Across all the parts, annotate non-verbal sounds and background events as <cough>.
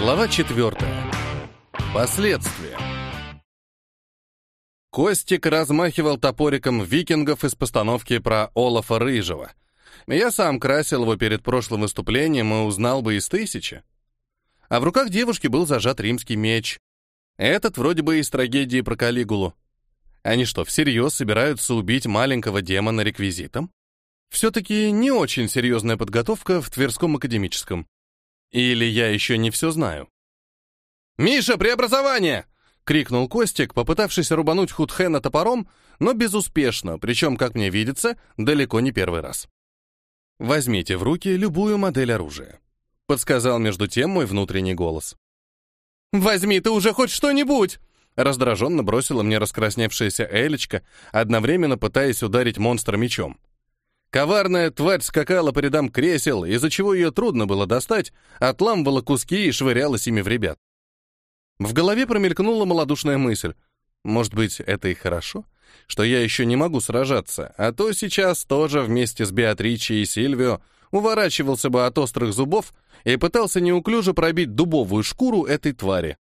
Глава четвертая. Последствия. Костик размахивал топориком викингов из постановки про Олафа Рыжего. Я сам красил его перед прошлым выступлением и узнал бы из тысячи. А в руках девушки был зажат римский меч. Этот вроде бы из трагедии про Калигулу. Они что, всерьез собираются убить маленького демона реквизитом? Все-таки не очень серьезная подготовка в Тверском академическом. Или я еще не все знаю? «Миша, преобразование!» — крикнул Костик, попытавшись рубануть Худхена топором, но безуспешно, причем, как мне видится, далеко не первый раз. «Возьмите в руки любую модель оружия», — подсказал между тем мой внутренний голос. «Возьми ты уже хоть что-нибудь!» Раздраженно бросила мне раскрасневшаяся Элечка, одновременно пытаясь ударить монстра мечом. Коварная тварь скакала по рядам кресел, из-за чего ее трудно было достать, отламывала куски и швырялась ими в ребят. В голове промелькнула малодушная мысль. Может быть, это и хорошо, что я еще не могу сражаться, а то сейчас тоже вместе с Беатричей и Сильвио уворачивался бы от острых зубов и пытался неуклюже пробить дубовую шкуру этой твари.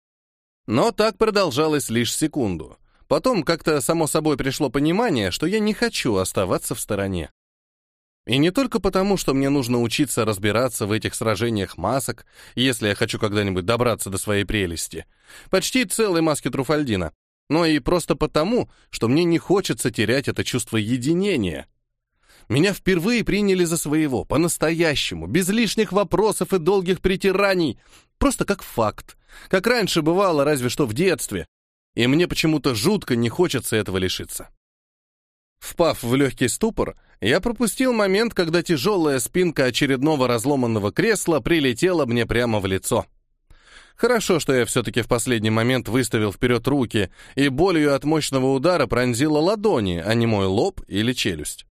Но так продолжалось лишь секунду. Потом как-то само собой пришло понимание, что я не хочу оставаться в стороне. И не только потому, что мне нужно учиться разбираться в этих сражениях масок, если я хочу когда-нибудь добраться до своей прелести, почти целой маски Труфальдина, но и просто потому, что мне не хочется терять это чувство единения. Меня впервые приняли за своего, по-настоящему, без лишних вопросов и долгих притираний, просто как факт, как раньше бывало разве что в детстве, и мне почему-то жутко не хочется этого лишиться. Впав в легкий ступор, я пропустил момент, когда тяжелая спинка очередного разломанного кресла прилетела мне прямо в лицо. Хорошо, что я все-таки в последний момент выставил вперед руки, и болью от мощного удара пронзила ладони, а не мой лоб или челюсть.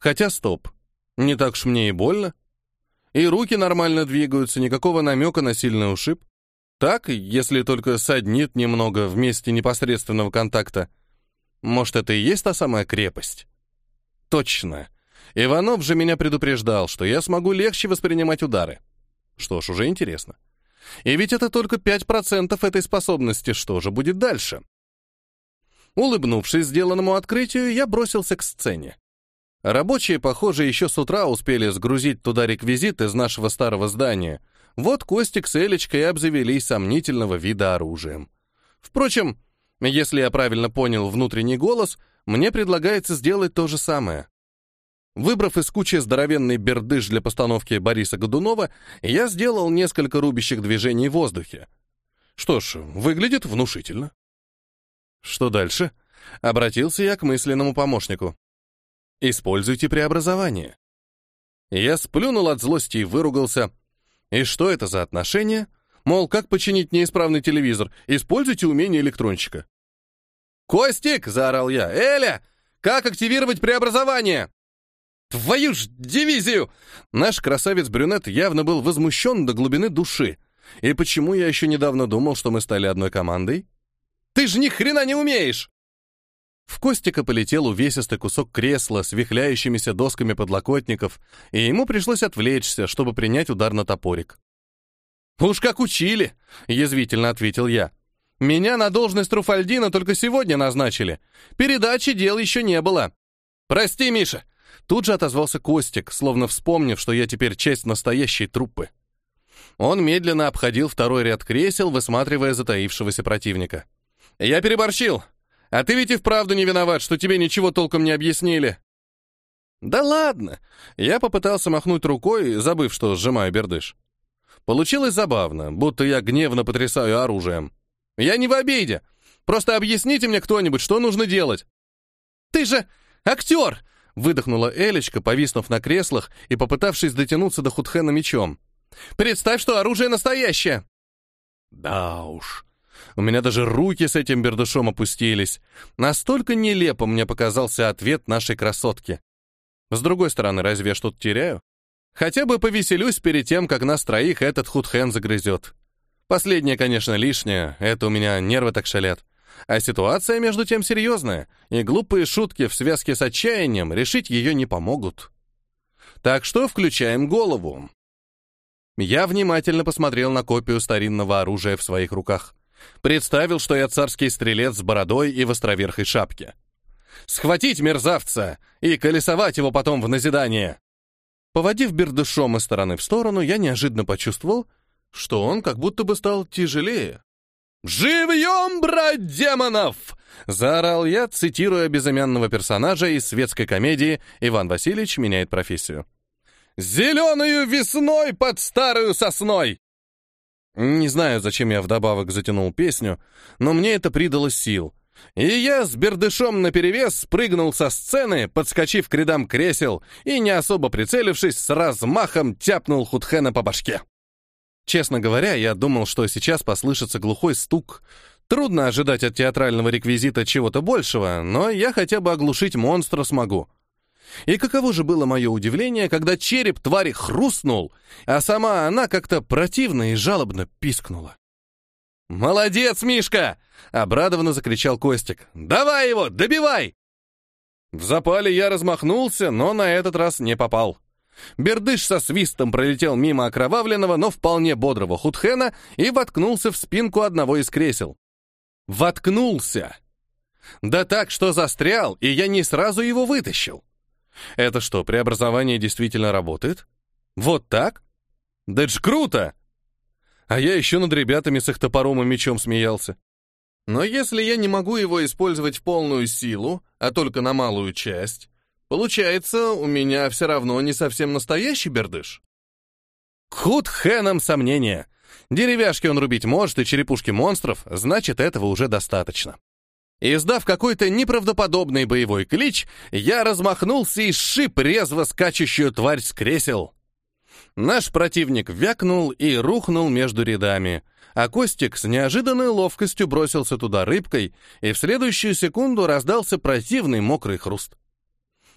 Хотя стоп, не так уж мне и больно. И руки нормально двигаются, никакого намека на сильный ушиб. Так, если только саднит немного в месте непосредственного контакта. Может, это и есть та самая крепость? Точно. Иванов же меня предупреждал, что я смогу легче воспринимать удары. Что ж, уже интересно. И ведь это только 5% этой способности, что же будет дальше? Улыбнувшись сделанному открытию, я бросился к сцене. Рабочие, похоже, еще с утра успели сгрузить туда реквизит из нашего старого здания. Вот Костик с Элечкой обзавелись сомнительного вида оружием. Впрочем, если я правильно понял внутренний голос, мне предлагается сделать то же самое. Выбрав из кучи здоровенный бердыш для постановки Бориса Годунова, я сделал несколько рубящих движений в воздухе. Что ж, выглядит внушительно. Что дальше? Обратился я к мысленному помощнику. Используйте преобразование. Я сплюнул от злости и выругался. И что это за отношение? Мол, как починить неисправный телевизор? Используйте умение электронщика. «Костик!» — заорал я. «Эля! Как активировать преобразование?» «Твою ж дивизию!» Наш красавец-брюнет явно был возмущен до глубины души. И почему я еще недавно думал, что мы стали одной командой? «Ты же ни хрена не умеешь!» В Костика полетел увесистый кусок кресла с вихляющимися досками подлокотников, и ему пришлось отвлечься, чтобы принять удар на топорик. «Уж как учили!» — язвительно ответил я. Меня на должность Труфальдина только сегодня назначили. Передачи дел еще не было. Прости, Миша. Тут же отозвался Костик, словно вспомнив, что я теперь часть настоящей труппы. Он медленно обходил второй ряд кресел, высматривая затаившегося противника. «Я переборщил. А ты ведь и вправду не виноват, что тебе ничего толком не объяснили». «Да ладно!» Я попытался махнуть рукой, забыв, что сжимаю бердыш. Получилось забавно, будто я гневно потрясаю оружием. Я не в обиде. Просто объясните мне кто-нибудь, что нужно делать. Ты же актер! Выдохнула Элечка, повиснув на креслах и попытавшись дотянуться до Худхена мечом. Представь, что оружие настоящее. Да уж. У меня даже руки с этим бердышом опустились. Настолько нелепо мне показался ответ нашей красотки. С другой стороны, разве я что-то теряю? Хотя бы повеселюсь перед тем, как нас троих этот худхен загрызет. Последнее, конечно, лишнее, это у меня нервы так шалят. А ситуация, между тем, серьезная, и глупые шутки в связке с отчаянием решить ее не помогут. Так что включаем голову. Я внимательно посмотрел на копию старинного оружия в своих руках. Представил, что я царский стрелец с бородой и в островерхой шапке. Схватить мерзавца и колесовать его потом в назидание. Поводив бердышом из стороны в сторону, я неожиданно почувствовал, что он как будто бы стал тяжелее. «Живьем, брать демонов!» — заорал я, цитируя безымянного персонажа из светской комедии «Иван Васильевич меняет профессию». «Зеленую весной под старую сосной!» Не знаю, зачем я вдобавок затянул песню, но мне это придало сил. И я с бердышом наперевес спрыгнул со сцены, подскочив к рядам кресел и, не особо прицелившись, с размахом тяпнул Худхена по башке. Честно говоря, я думал, что сейчас послышится глухой стук. Трудно ожидать от театрального реквизита чего-то большего, но я хотя бы оглушить монстра смогу. И каково же было мое удивление, когда череп твари хрустнул, а сама она как-то противно и жалобно пискнула. «Молодец, Мишка!» — обрадованно закричал Костик. «Давай его, добивай!» В запале я размахнулся, но на этот раз не попал. Бердыш со свистом пролетел мимо окровавленного, но вполне бодрого Худхена и воткнулся в спинку одного из кресел. Воткнулся! Да так, что застрял, и я не сразу его вытащил. Это что, преобразование действительно работает? Вот так? Да ж круто! А я еще над ребятами с их топором и мечом смеялся. Но если я не могу его использовать в полную силу, а только на малую часть, получается, у меня все равно не совсем настоящий бердыш. Худ хэнам сомнения. Деревяшки он рубить может и черепушки монстров, значит, этого уже достаточно. Издав какой-то неправдоподобный боевой клич, я размахнулся и сшиб резво скачущую тварь с кресел. Наш противник вякнул и рухнул между рядами, а Костик с неожиданной ловкостью бросился туда рыбкой, и в следующую секунду раздался противный мокрый хруст.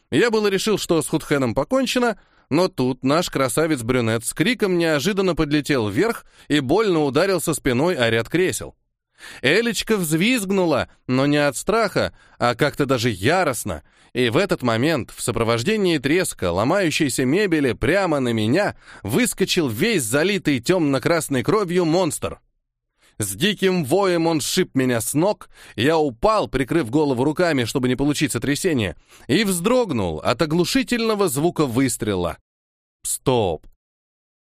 Я было решил, что с Худхеном покончено, но тут наш красавец-брюнет с криком неожиданно подлетел вверх и больно ударился спиной о ряд кресел. Элечка взвизгнула, но не от страха, а как-то даже яростно, и в этот момент, в сопровождении треска ломающейся мебели прямо на меня, выскочил весь залитый темно-красной кровью монстр. С диким воем он шип меня с ног, я упал, прикрыв голову руками, чтобы не получить сотрясение, и вздрогнул от оглушительного звука выстрела. Стоп!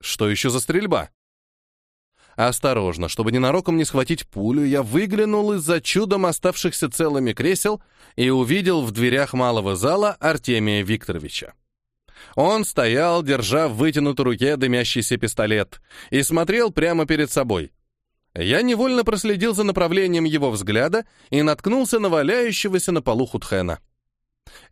Что еще за стрельба? Осторожно, чтобы ненароком не схватить пулю, я выглянул из-за чудом оставшихся целыми кресел и увидел в дверях малого зала Артемия Викторовича. Он стоял, держа в вытянутой руке дымящийся пистолет, и смотрел прямо перед собой. Я невольно проследил за направлением его взгляда и наткнулся на валяющегося на полу Худхена.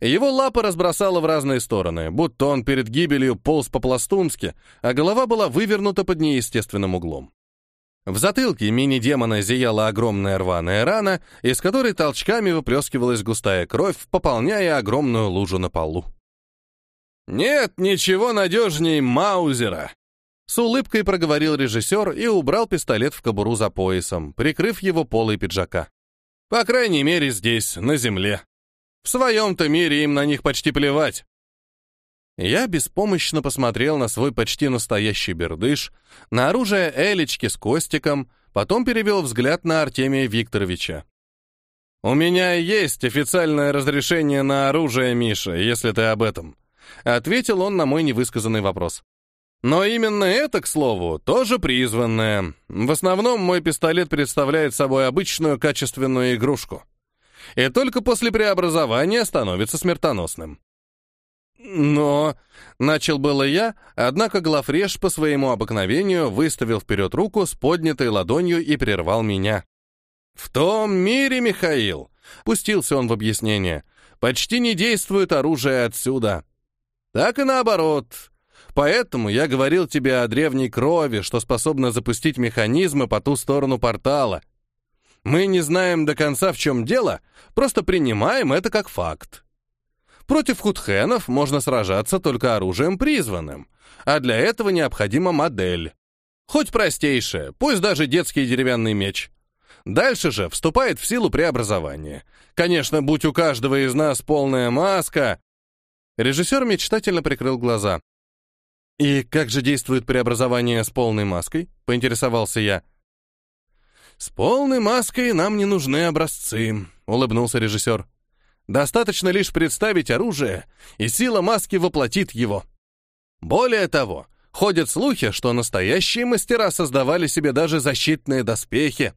Его лапы разбросало в разные стороны, будто он перед гибелью полз по-пластунски, а голова была вывернута под неестественным углом. В затылке мини-демона зияла огромная рваная рана, из которой толчками выплескивалась густая кровь, пополняя огромную лужу на полу. «Нет ничего надежней Маузера!» С улыбкой проговорил режиссер и убрал пистолет в кобуру за поясом, прикрыв его полой пиджака. «По крайней мере, здесь, на земле. В своем-то мире им на них почти плевать. Я беспомощно посмотрел на свой почти настоящий бердыш, на оружие Элечки с Костиком, потом перевел взгляд на Артемия Викторовича. «У меня есть официальное разрешение на оружие, Миша, если ты об этом», — ответил он на мой невысказанный вопрос. «Но именно это, к слову, тоже призванное. В основном мой пистолет представляет собой обычную качественную игрушку. И только после преобразования становится смертоносным. «Но...» — начал было я, однако Глафреш по своему обыкновению выставил вперед руку с поднятой ладонью и прервал меня. «В том мире, Михаил!» — пустился он в объяснение. «Почти не действует оружие отсюда. Так и наоборот. Поэтому я говорил тебе о древней крови, что способна запустить механизмы по ту сторону портала. Мы не знаем до конца, в чем дело, просто принимаем это как факт. Против худхенов можно сражаться только оружием призванным, а для этого необходима модель. Хоть простейшая, пусть даже детский деревянный меч. Дальше же вступает в силу преобразование. Конечно, будь у каждого из нас полная маска... Режиссер мечтательно прикрыл глаза. «И как же действует преобразование с полной маской?» — поинтересовался я. «С полной маской нам не нужны образцы», — улыбнулся режиссер. «Достаточно лишь представить оружие, и сила маски воплотит его. Более того, ходят слухи, что настоящие мастера создавали себе даже защитные доспехи.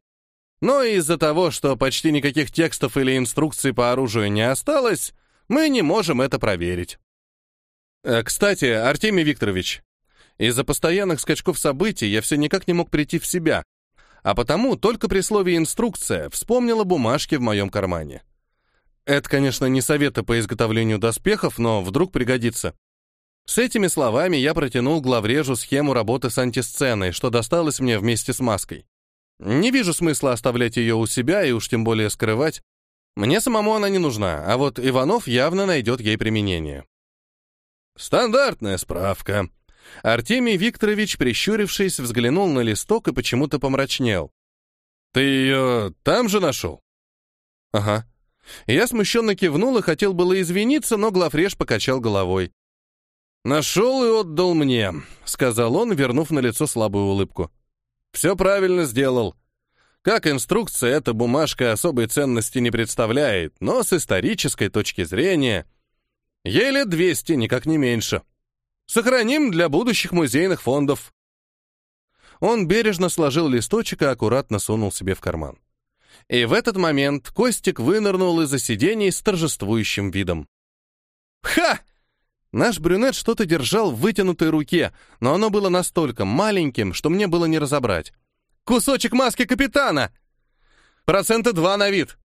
Но из-за того, что почти никаких текстов или инструкций по оружию не осталось, мы не можем это проверить. Э, кстати, Артемий Викторович, из-за постоянных скачков событий я все никак не мог прийти в себя, а потому только при слове «инструкция» вспомнила бумажки в моем кармане. Это, конечно, не советы по изготовлению доспехов, но вдруг пригодится. С этими словами я протянул главрежу схему работы с антисценой, что досталось мне вместе с маской. Не вижу смысла оставлять ее у себя и уж тем более скрывать. Мне самому она не нужна, а вот Иванов явно найдет ей применение. Стандартная справка. Артемий Викторович, прищурившись, взглянул на листок и почему-то помрачнел. «Ты ее там же нашел?» «Ага». Я смущенно кивнул и хотел было извиниться, но Глафреш покачал головой. «Нашел и отдал мне», — сказал он, вернув на лицо слабую улыбку. Все правильно сделал. Как инструкция, эта бумажка особой ценности не представляет, но с исторической точки зрения лет 200, никак не меньше. Сохраним для будущих музейных фондов. Он бережно сложил листочек и аккуратно сунул себе в карман. И в этот момент Костик вынырнул из-за сидений с торжествующим видом. «Ха!» Наш брюнет что-то держал в вытянутой руке, но оно было настолько маленьким, что мне было не разобрать. «Кусочек маски капитана!» «Процента два на вид!»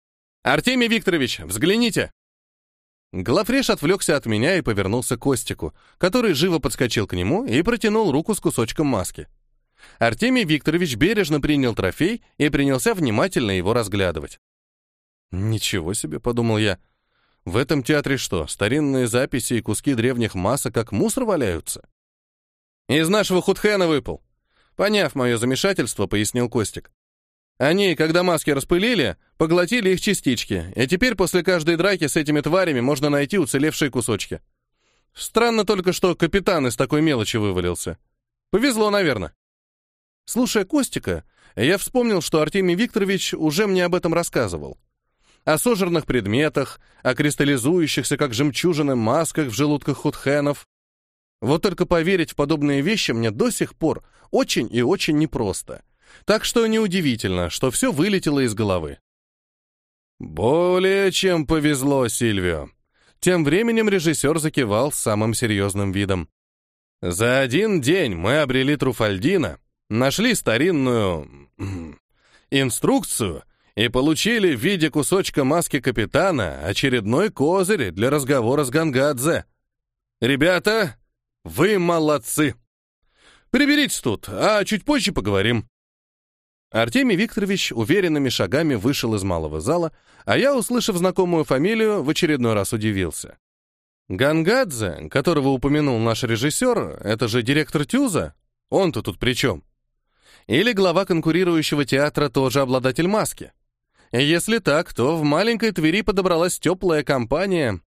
«Артемий Викторович, взгляните!» Глафреш отвлекся от меня и повернулся к Костику, который живо подскочил к нему и протянул руку с кусочком маски. Артемий Викторович бережно принял трофей и принялся внимательно его разглядывать. «Ничего себе», — подумал я, — в этом театре что, старинные записи и куски древних масок как мусор валяются? Из нашего худхена выпал. Поняв мое замешательство, пояснил Костик. Они, когда маски распылили, поглотили их частички, и теперь после каждой драки с этими тварями можно найти уцелевшие кусочки. Странно только, что капитан из такой мелочи вывалился. Повезло, наверное. Слушая Костика, я вспомнил, что Артемий Викторович уже мне об этом рассказывал о сожранных предметах, о кристаллизующихся, как жемчужины, масках в желудках худхенов. Вот только поверить в подобные вещи мне до сих пор очень и очень непросто. Так что неудивительно, что все вылетело из головы. «Более чем повезло, Сильвио». Тем временем режиссер закивал самым серьезным видом. «За один день мы обрели Труфальдина, нашли старинную... <clears throat> инструкцию и получили в виде кусочка маски капитана очередной козырь для разговора с Гангадзе. Ребята, вы молодцы. Приберитесь тут, а чуть позже поговорим. Артемий Викторович уверенными шагами вышел из малого зала, а я, услышав знакомую фамилию, в очередной раз удивился. Гангадзе, которого упомянул наш режиссер, это же директор Тюза? Он-то тут при чем? Или глава конкурирующего театра тоже обладатель маски? Если так, то в маленькой Твери подобралась теплая компания.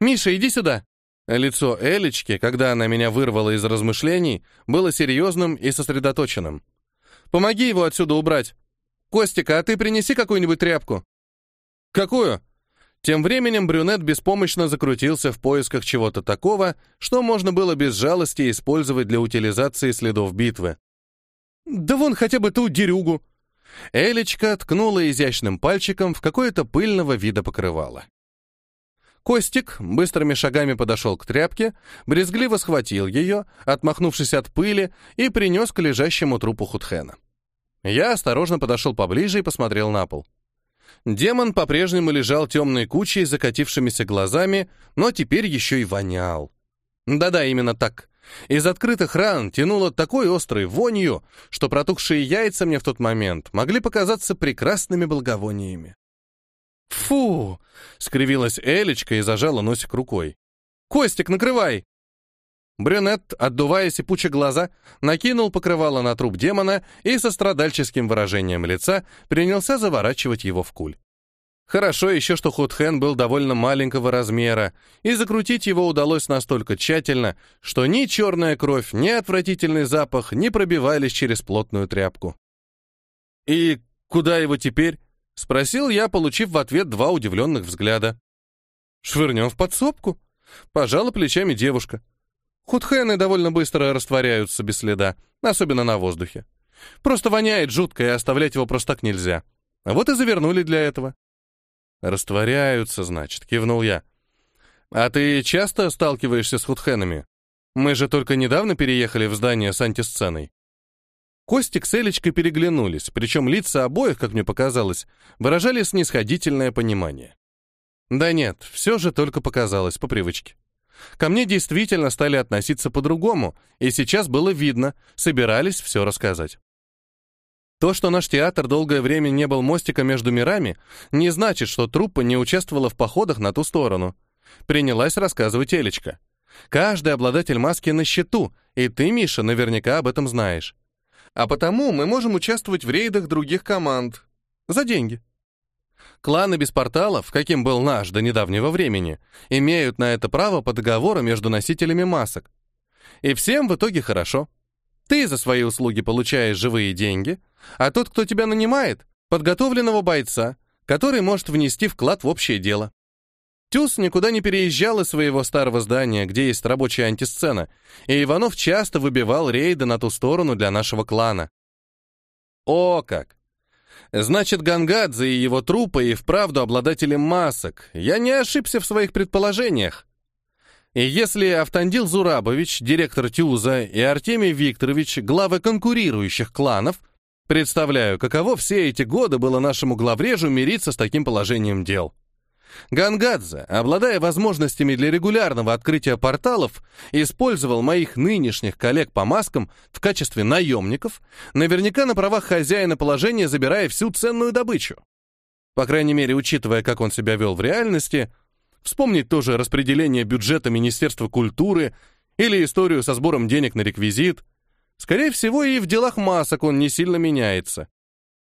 «Миша, иди сюда!» Лицо Элечки, когда она меня вырвала из размышлений, было серьезным и сосредоточенным. «Помоги его отсюда убрать! Костика, а ты принеси какую-нибудь тряпку!» «Какую?» Тем временем брюнет беспомощно закрутился в поисках чего-то такого, что можно было без жалости использовать для утилизации следов битвы. «Да вон хотя бы ту дерюгу!» Элечка ткнула изящным пальчиком в какое-то пыльного вида покрывало. Костик быстрыми шагами подошел к тряпке, брезгливо схватил ее, отмахнувшись от пыли, и принес к лежащему трупу Худхена. Я осторожно подошел поближе и посмотрел на пол. Демон по-прежнему лежал темной кучей с закатившимися глазами, но теперь еще и вонял. Да-да, именно так. Из открытых ран тянуло такой острой вонью, что протухшие яйца мне в тот момент могли показаться прекрасными благовониями. «Фу!» — скривилась Элечка и зажала носик рукой. «Костик, накрывай!» Брюнет, отдуваясь и пуча глаза, накинул покрывало на труп демона и со страдальческим выражением лица принялся заворачивать его в куль. Хорошо еще, что Худхен был довольно маленького размера, и закрутить его удалось настолько тщательно, что ни черная кровь, ни отвратительный запах не пробивались через плотную тряпку. «И куда его теперь?» — спросил я, получив в ответ два удивленных взгляда. «Швырнем в подсобку?» — пожала плечами девушка. Худхены довольно быстро растворяются без следа, особенно на воздухе. Просто воняет жутко, и оставлять его просто так нельзя. Вот и завернули для этого. «Растворяются, значит», — кивнул я. «А ты часто сталкиваешься с худхенами? Мы же только недавно переехали в здание с антисценой». Костик с Элечкой переглянулись, причем лица обоих, как мне показалось, выражали снисходительное понимание. Да нет, все же только показалось, по привычке. Ко мне действительно стали относиться по-другому, и сейчас было видно, собирались все рассказать. То, что наш театр долгое время не был мостиком между мирами, не значит, что труппа не участвовала в походах на ту сторону. Принялась рассказывать Элечка. Каждый обладатель маски на счету, и ты, Миша, наверняка об этом знаешь. А потому мы можем участвовать в рейдах других команд. За деньги. Кланы без порталов, каким был наш до недавнего времени, имеют на это право по договору между носителями масок. И всем в итоге хорошо. Ты за свои услуги получаешь живые деньги, а тот, кто тебя нанимает, подготовленного бойца, который может внести вклад в общее дело. Тюс никуда не переезжал из своего старого здания, где есть рабочая антисцена, и Иванов часто выбивал рейды на ту сторону для нашего клана. О как! Значит, Гангадзе и его трупы и вправду обладатели масок. Я не ошибся в своих предположениях. И если Автандил Зурабович, директор ТЮЗа, и Артемий Викторович, главы конкурирующих кланов, представляю, каково все эти годы было нашему главрежу мириться с таким положением дел. Гангадзе, обладая возможностями для регулярного открытия порталов, использовал моих нынешних коллег по маскам в качестве наемников, наверняка на правах хозяина положения забирая всю ценную добычу. По крайней мере, учитывая, как он себя вел в реальности, Вспомнить тоже распределение бюджета Министерства культуры или историю со сбором денег на реквизит. Скорее всего, и в делах масок он не сильно меняется.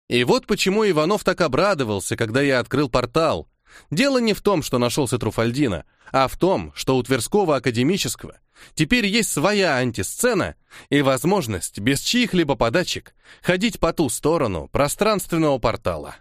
И вот почему Иванов так обрадовался, когда я открыл портал. Дело не в том, что нашелся Труфальдина, а в том, что у Тверского академического теперь есть своя антисцена и возможность без чьих-либо подачек ходить по ту сторону пространственного портала.